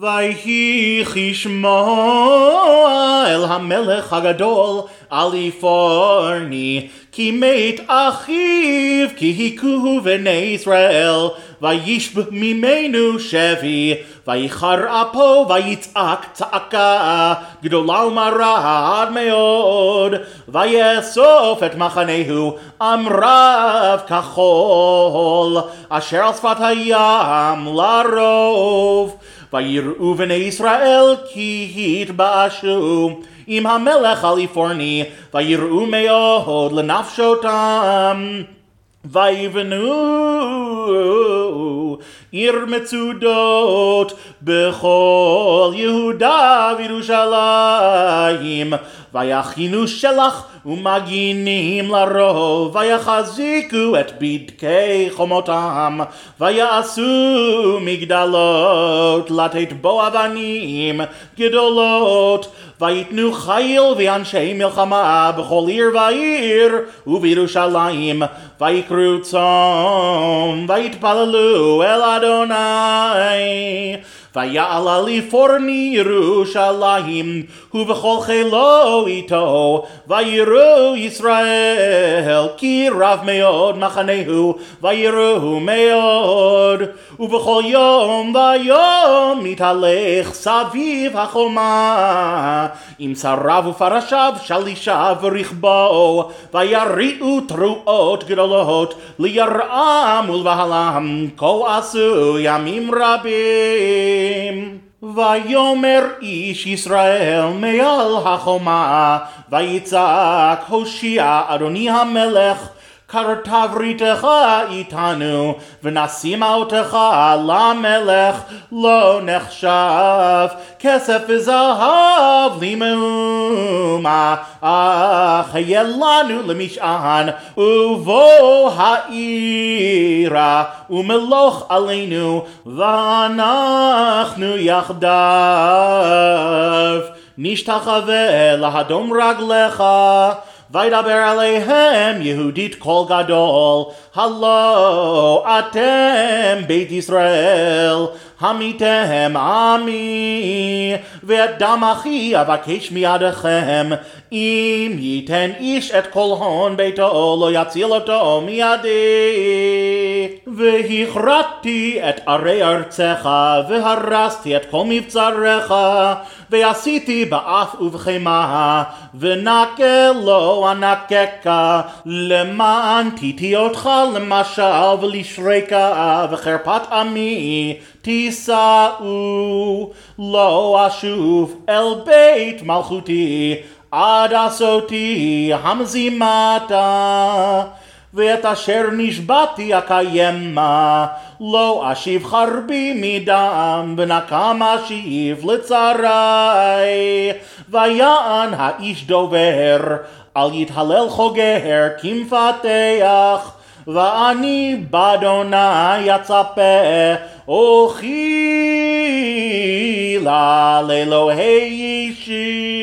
ויהי כשמו אל המלך הגדול אליפורני כי מת אחיו כי הכוהו בני ישראל. וישב ממנו שבי ויחר אפו ויצעק צעקה גדולה ומרה עד מאוד. ויאסוף את מחנהו עם רב כחול אשר על שפת הים לרוב ויראו בני ישראל כי התבאשו עם המלך הליפורני ויראו מאוד לנפשותם ויבנו עיר מצודות בכל יהודה וירושלים ויכינו שלח ומגינים לרוב ויחזיקו את בדקי חומותם ויעשו מגדלות לתת בו אבנים גדולות ויתנו חיל ואנשי מלחמה בכל עיר ועיר ובירושלים ויקרו צום ויתפללו אל אדוני ויעל אליפורני ירושלים ובכל חילו איתו ויראו ישראל כי רב מאוד מחנהו ויראו מאוד ובכל יום ויום מתהלך סביב החומה עם שריו ופרשיו שלישיו ורכבו ויריעו תרועות גדולות לירעם ולבהלם כה עשו ימים רבים ויאמר איש ישראל מעל החומה ויצעק הושיע אדוני המלך קרתה בריתך איתנו ונשימה אותך למלך לא נחשב כסף וזהב למאומה אך יהיה לנו למשען ובוא העירה ומלוך עלינו ואנחנו יחדיו נשתחווה להדום רגליך וידבר עליהם יהודית קול גדול, הלא אתם בית ישראל, המיתם עמי, ואת דם אחי אבקש מידיכם, אם ייתן איש את כל הון ביתו, לא יציל אותו מידי. והכרתתי את ערי ארצך, והרסתי את כל מבצריך, ועשיתי באף ובחמה, ונקה לא אנקקה, למען תיתי אותך למשל ולשרקה, וחרפת עמי תישאו, לא אשוב אל בית מלכותי, עד עשותי המזימתה. ואת אשר נשבעתי אקיימה, לא אשיב חרבי מדם, ונקם אשיב לצרי. ויען האיש דובר, אל יתהלל חוגר כמפתח, ואני באדוני אצפה, אוכילה לאלוהי אישי.